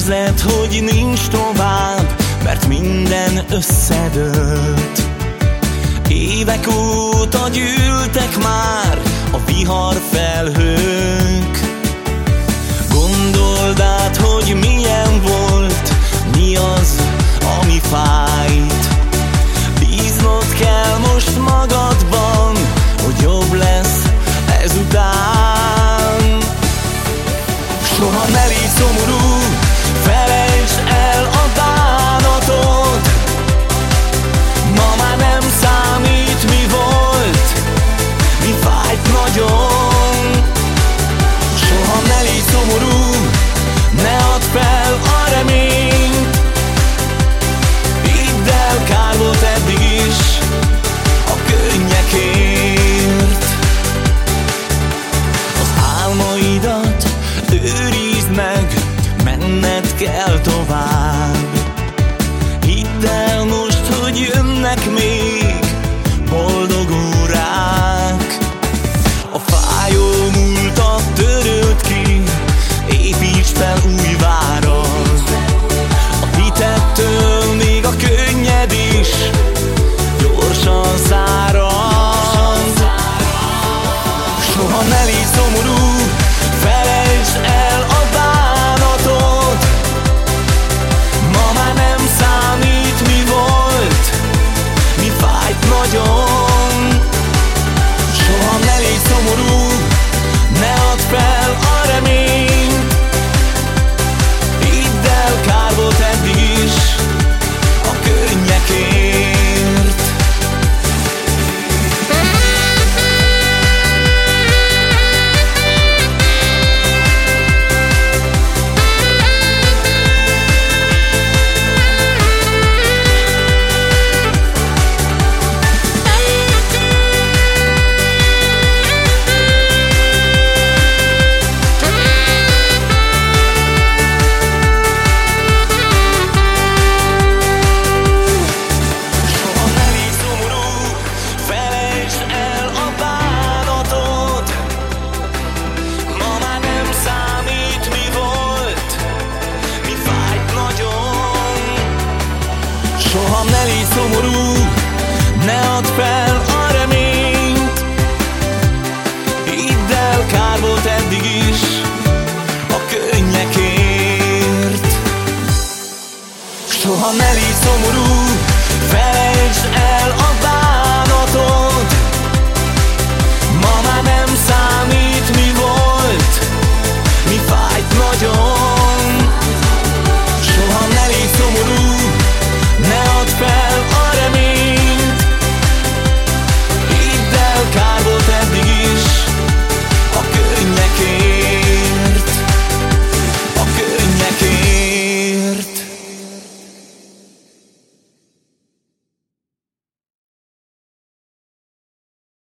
érzed, hogy nincs tovább, mert minden összedőlt. Évek óta gyűltek már a vihar felhők. Gondold át, hogy milyen volt, mi az, ami fájt. Bíznod kell most magadban, hogy jobb lesz ezután. Soha ne légy szomorú, Soha ne légy szomorú, ne add fel a reményt. Hidd el, kár volt eddig is a könnyekért. Soha ne légy szomorú, felejtsd el